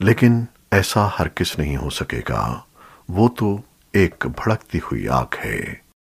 لیکن ایسا ہرگز نہیں ہو سکے گا۔ وہ تو ایک بھڑکتی ہوئی آگ ہے۔